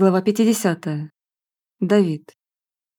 Глава 50. Давид.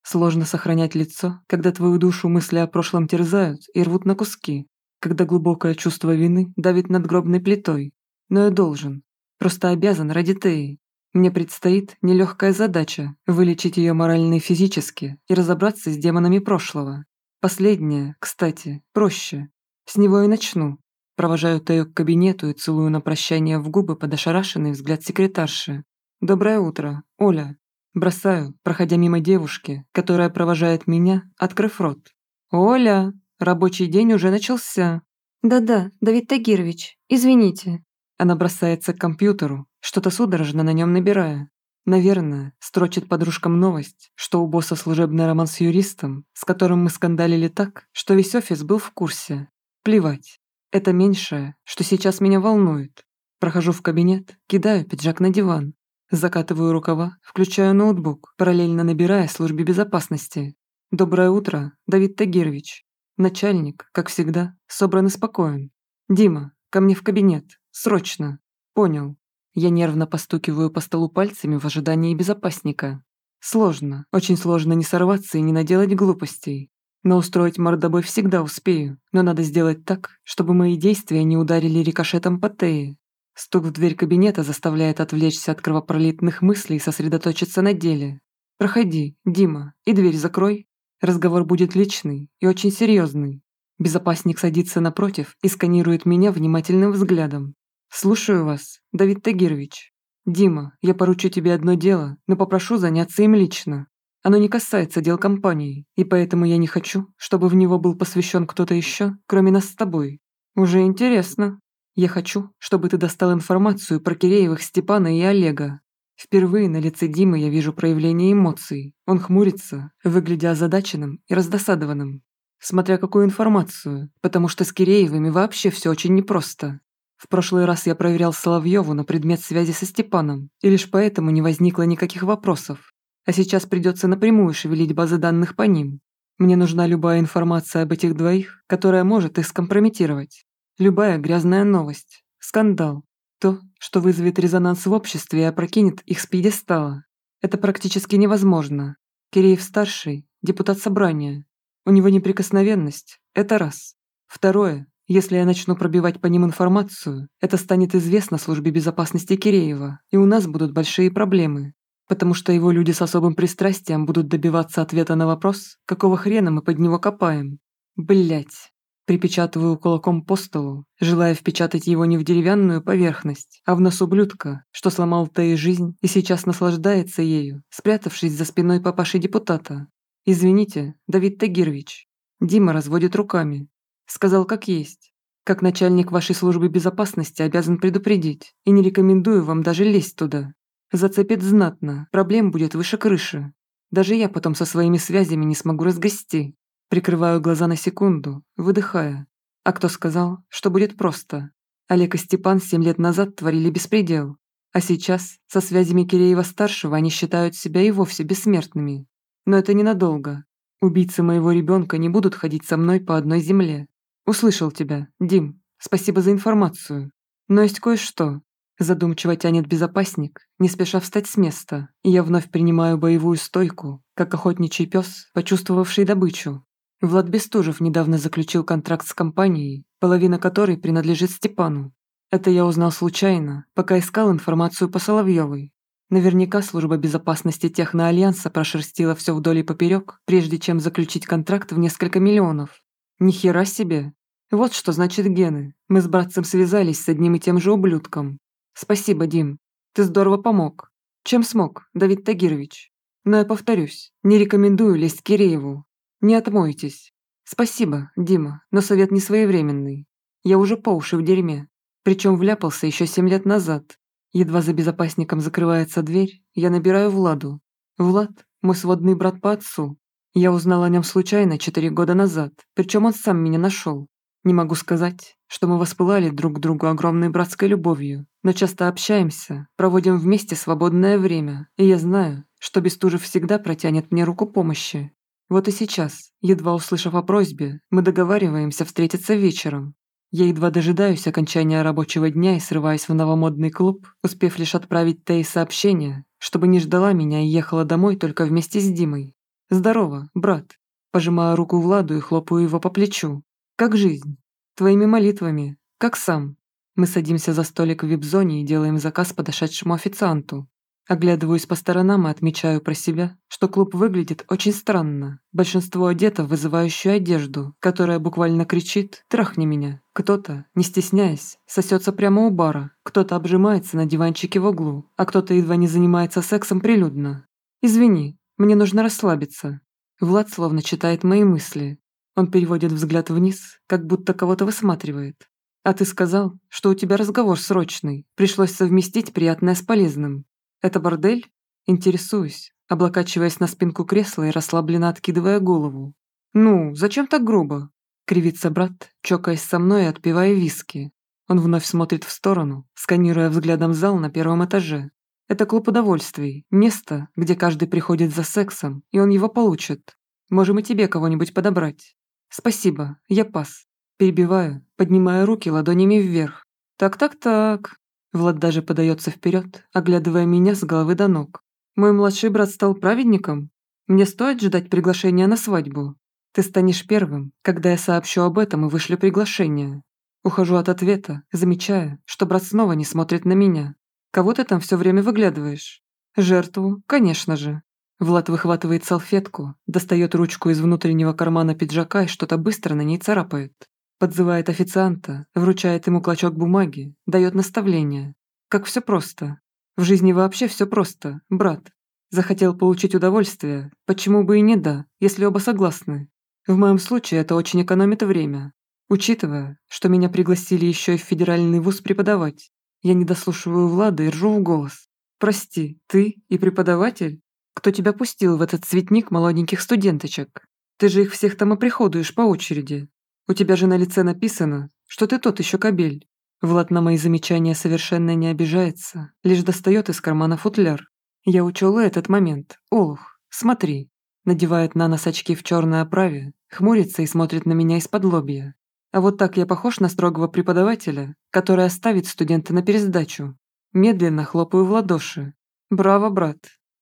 Сложно сохранять лицо, когда твою душу мысли о прошлом терзают и рвут на куски, когда глубокое чувство вины давит над гробной плитой. Но я должен, просто обязан ради Теи. Мне предстоит нелегкая задача – вылечить ее морально и физически и разобраться с демонами прошлого. Последнее, кстати, проще. С него и начну. Провожаю Тею к кабинету и целую на прощание в губы под ошарашенный взгляд секретарши, «Доброе утро, Оля». Бросаю, проходя мимо девушки, которая провожает меня, открыв рот. «Оля, рабочий день уже начался». «Да-да, Давид Тагирович, извините». Она бросается к компьютеру, что-то судорожно на нем набирая. Наверное, строчит подружкам новость, что у босса служебный роман с юристом, с которым мы скандалили так, что весь офис был в курсе. Плевать. Это меньшее, что сейчас меня волнует. Прохожу в кабинет, кидаю пиджак на диван, Закатываю рукава, включаю ноутбук, параллельно набирая службе безопасности. «Доброе утро, Давид Тагирович». Начальник, как всегда, собран и спокоен. «Дима, ко мне в кабинет. Срочно». «Понял». Я нервно постукиваю по столу пальцами в ожидании безопасника. Сложно, очень сложно не сорваться и не наделать глупостей. Но устроить мордобой всегда успею, но надо сделать так, чтобы мои действия не ударили рикошетом по Тее. Стук в дверь кабинета заставляет отвлечься от кровопролитных мыслей и сосредоточиться на деле. «Проходи, Дима, и дверь закрой. Разговор будет личный и очень серьезный. Безопасник садится напротив и сканирует меня внимательным взглядом. «Слушаю вас, Давид Тагирович. Дима, я поручу тебе одно дело, но попрошу заняться им лично. Оно не касается дел компании, и поэтому я не хочу, чтобы в него был посвящен кто-то еще, кроме нас с тобой. Уже интересно». Я хочу, чтобы ты достал информацию про Киреевых Степана и Олега. Впервые на лице Димы я вижу проявление эмоций. Он хмурится, выглядя озадаченным и раздосадованным. Смотря какую информацию, потому что с Киреевыми вообще все очень непросто. В прошлый раз я проверял Соловьеву на предмет связи со Степаном, и лишь поэтому не возникло никаких вопросов. А сейчас придется напрямую шевелить базы данных по ним. Мне нужна любая информация об этих двоих, которая может их скомпрометировать. Любая грязная новость, скандал, то, что вызовет резонанс в обществе и опрокинет их с пьедестала. Это практически невозможно. Киреев-старший – депутат собрания. У него неприкосновенность – это раз. Второе, если я начну пробивать по ним информацию, это станет известно службе безопасности Киреева, и у нас будут большие проблемы, потому что его люди с особым пристрастием будут добиваться ответа на вопрос, какого хрена мы под него копаем. Блять. Припечатываю кулаком по столу, желая впечатать его не в деревянную поверхность, а в нос ублюдка, что сломал Тае жизнь и сейчас наслаждается ею, спрятавшись за спиной папаши депутата. «Извините, Давид Тагирович». Дима разводит руками. Сказал как есть. Как начальник вашей службы безопасности обязан предупредить, и не рекомендую вам даже лезть туда. Зацепит знатно, проблем будет выше крыши. Даже я потом со своими связями не смогу разгасти. Прикрываю глаза на секунду, выдыхая. А кто сказал, что будет просто? Олег и Степан семь лет назад творили беспредел. А сейчас, со связями Киреева-старшего, они считают себя и вовсе бессмертными. Но это ненадолго. Убийцы моего ребенка не будут ходить со мной по одной земле. Услышал тебя, Дим. Спасибо за информацию. Но есть кое-что. Задумчиво тянет безопасник, не спеша встать с места, и я вновь принимаю боевую стойку, как охотничий пес, почувствовавший добычу. Влад Бестужев недавно заключил контракт с компанией, половина которой принадлежит Степану. Это я узнал случайно, пока искал информацию по Соловьевой. Наверняка служба безопасности Техноальянса прошерстила все вдоль и поперек, прежде чем заключить контракт в несколько миллионов. Ни хера себе. Вот что значит гены. Мы с братцем связались с одним и тем же ублюдком. Спасибо, Дим. Ты здорово помог. Чем смог, Давид Тагирович? Но я повторюсь, не рекомендую лезть Кирееву. Не отмойтесь. Спасибо, Дима, но совет не своевременный. Я уже по уши в дерьме. Причем вляпался еще семь лет назад. Едва за безопасником закрывается дверь, я набираю Владу. Влад – мой сводный брат по отцу. Я узнал о нем случайно четыре года назад, причем он сам меня нашел. Не могу сказать, что мы воспылали друг к другу огромной братской любовью, но часто общаемся, проводим вместе свободное время, и я знаю, что Бестужев всегда протянет мне руку помощи. Вот и сейчас, едва услышав о просьбе, мы договариваемся встретиться вечером. Я едва дожидаюсь окончания рабочего дня и срываюсь в новомодный клуб, успев лишь отправить Тей сообщение, чтобы не ждала меня и ехала домой только вместе с Димой. Здорово, брат. Пожимаю руку Владу и хлопаю его по плечу. Как жизнь? Твоими молитвами. Как сам? Мы садимся за столик в вип-зоне и делаем заказ подошедшему официанту. Оглядываюсь по сторонам и отмечаю про себя, что клуб выглядит очень странно. Большинство одето в вызывающую одежду, которая буквально кричит «трахни меня». Кто-то, не стесняясь, сосется прямо у бара, кто-то обжимается на диванчике в углу, а кто-то едва не занимается сексом прилюдно. «Извини, мне нужно расслабиться». Влад словно читает мои мысли. Он переводит взгляд вниз, как будто кого-то высматривает. «А ты сказал, что у тебя разговор срочный. Пришлось совместить приятное с полезным. «Это бордель?» Интересуюсь, облокачиваясь на спинку кресла и расслабленно откидывая голову. «Ну, зачем так грубо?» Кривится брат, чокаясь со мной и отпивая виски. Он вновь смотрит в сторону, сканируя взглядом зал на первом этаже. Это клуб удовольствий, место, где каждый приходит за сексом, и он его получит. Можем и тебе кого-нибудь подобрать. Спасибо, я пас. Перебиваю, поднимая руки ладонями вверх. Так-так-так. Влад даже подается вперед, оглядывая меня с головы до ног. «Мой младший брат стал праведником? Мне стоит ждать приглашения на свадьбу? Ты станешь первым, когда я сообщу об этом и вышлю приглашение». Ухожу от ответа, замечая, что брат снова не смотрит на меня. «Кого ты там все время выглядываешь?» «Жертву, конечно же». Влад выхватывает салфетку, достает ручку из внутреннего кармана пиджака и что-то быстро на ней царапает. Подзывает официанта, вручает ему клочок бумаги, дает наставление. Как все просто. В жизни вообще все просто, брат. Захотел получить удовольствие, почему бы и не да, если оба согласны. В моем случае это очень экономит время. Учитывая, что меня пригласили еще и в федеральный вуз преподавать, я не дослушиваю Влада и ржу в голос. «Прости, ты и преподаватель? Кто тебя пустил в этот цветник молоденьких студенточек? Ты же их всех там оприходуешь по очереди. У тебя же на лице написано, что ты тот еще кобель». Влад на мои замечания совершенно не обижается, лишь достает из кармана футляр. Я учел этот момент. Олух, смотри. Надевает на нос очки в черной оправе, хмурится и смотрит на меня из-под лобья. А вот так я похож на строгого преподавателя, который оставит студента на пересдачу. Медленно хлопаю в ладоши. Браво, брат.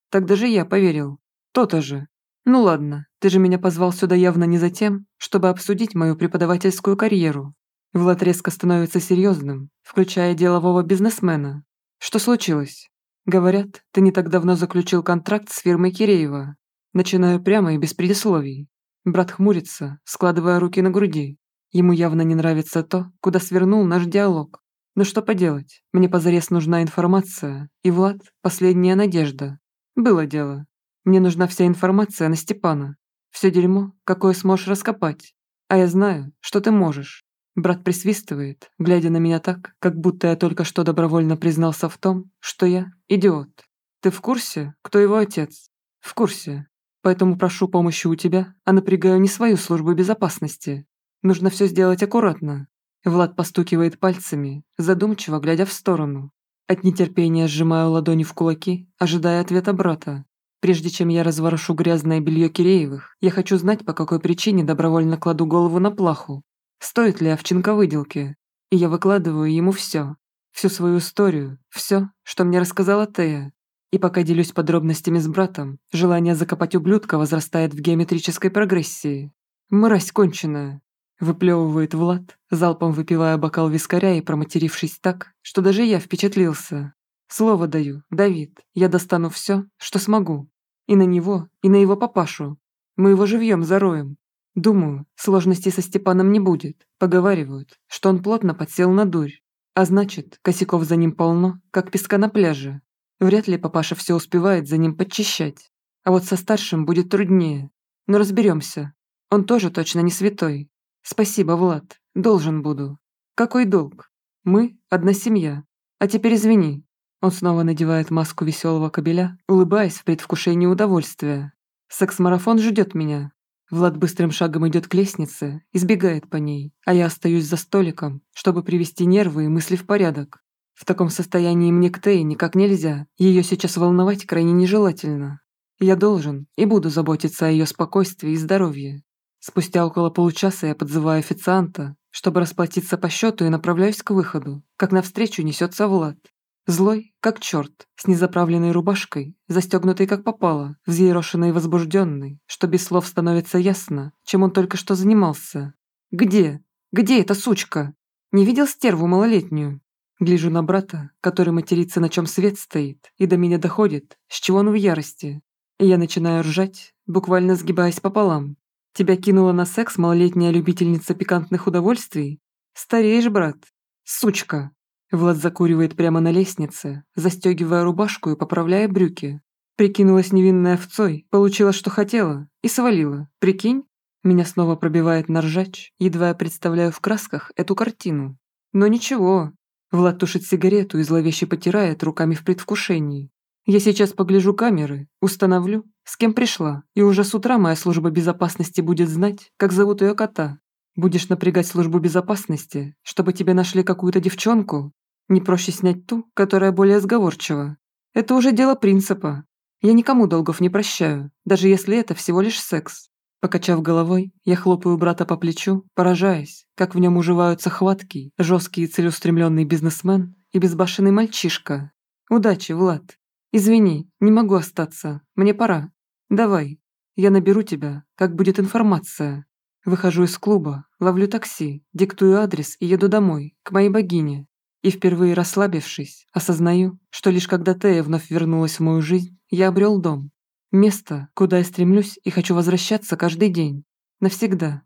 Так даже я поверил. То-то же. Ну ладно, ты же меня позвал сюда явно не за тем, чтобы обсудить мою преподавательскую карьеру. Влад резко становится серьезным, включая делового бизнесмена. Что случилось? Говорят, ты не так давно заключил контракт с фирмой Киреева. Начинаю прямо и без предисловий. Брат хмурится, складывая руки на груди. Ему явно не нравится то, куда свернул наш диалог. Но что поделать, мне позарез нужна информация, и Влад – последняя надежда. Было дело. Мне нужна вся информация на Степана. Все дерьмо, какое сможешь раскопать. А я знаю, что ты можешь. Брат присвистывает, глядя на меня так, как будто я только что добровольно признался в том, что я идиот. Ты в курсе, кто его отец? В курсе. Поэтому прошу помощи у тебя, а напрягаю не свою службу безопасности. Нужно все сделать аккуратно. Влад постукивает пальцами, задумчиво глядя в сторону. От нетерпения сжимаю ладони в кулаки, ожидая ответа брата. Прежде чем я разворошу грязное белье Киреевых, я хочу знать, по какой причине добровольно кладу голову на плаху. Стоит ли овчинка выделки? И я выкладываю ему все. Всю свою историю, все, что мне рассказала Тея. И пока делюсь подробностями с братом, желание закопать ублюдка возрастает в геометрической прогрессии. «Мразь конченая!» Выплевывает Влад, залпом выпивая бокал вискаря и проматерившись так, что даже я впечатлился. Слово даю, Давид, я достану все, что смогу. И на него, и на его папашу. Мы его живьем зароем. Думаю, сложностей со Степаном не будет. Поговаривают, что он плотно подсел на дурь. А значит, косяков за ним полно, как песка на пляже. Вряд ли папаша все успевает за ним подчищать. А вот со старшим будет труднее. Но разберемся. Он тоже точно не святой. Спасибо, Влад. Должен буду. Какой долг? Мы – одна семья. А теперь извини, он снова надевает маску веселого кобеля, улыбаясь в предвкушении удовольствия. Секс-марафон ждет меня. Влад быстрым шагом идет к лестнице, избегает по ней, а я остаюсь за столиком, чтобы привести нервы и мысли в порядок. В таком состоянии мне к Тее никак нельзя, ее сейчас волновать крайне нежелательно. Я должен и буду заботиться о ее спокойствии и здоровье. Спустя около получаса я подзываю официанта, чтобы расплатиться по счету и направляюсь к выходу, как навстречу несется Влад. Злой, как черт, с незаправленной рубашкой, застегнутый как попало, взъерошенный и возбужденный, что без слов становится ясно, чем он только что занимался. «Где? Где эта сучка? Не видел стерву малолетнюю?» Гляжу на брата, который матерится, на чем свет стоит, и до меня доходит, с чего он в ярости. И я начинаю ржать, буквально сгибаясь пополам. Тебя кинула на секс малолетняя любительница пикантных удовольствий? Стареешь, брат. Сучка. Влад закуривает прямо на лестнице, застегивая рубашку и поправляя брюки. Прикинулась невинной овцой, получила, что хотела, и свалила. Прикинь? Меня снова пробивает на ржач, едва я представляю в красках эту картину. Но ничего, Влад тушит сигарету и зловеще потирает руками в предвкушении. Я сейчас погляжу камеры, установлю, с кем пришла, и уже с утра моя служба безопасности будет знать, как зовут ее кота. Будешь напрягать службу безопасности, чтобы тебе нашли какую-то девчонку? Не проще снять ту, которая более сговорчива. Это уже дело принципа. Я никому долгов не прощаю, даже если это всего лишь секс. Покачав головой, я хлопаю брата по плечу, поражаясь, как в нем уживаются хваткий, жесткий и целеустремленный бизнесмен и безбашенный мальчишка. Удачи, Влад. Извини, не могу остаться, мне пора. Давай, я наберу тебя, как будет информация. Выхожу из клуба, ловлю такси, диктую адрес и еду домой, к моей богине. И впервые расслабившись, осознаю, что лишь когда Тея вновь вернулась в мою жизнь, я обрел дом. Место, куда я стремлюсь и хочу возвращаться каждый день. Навсегда.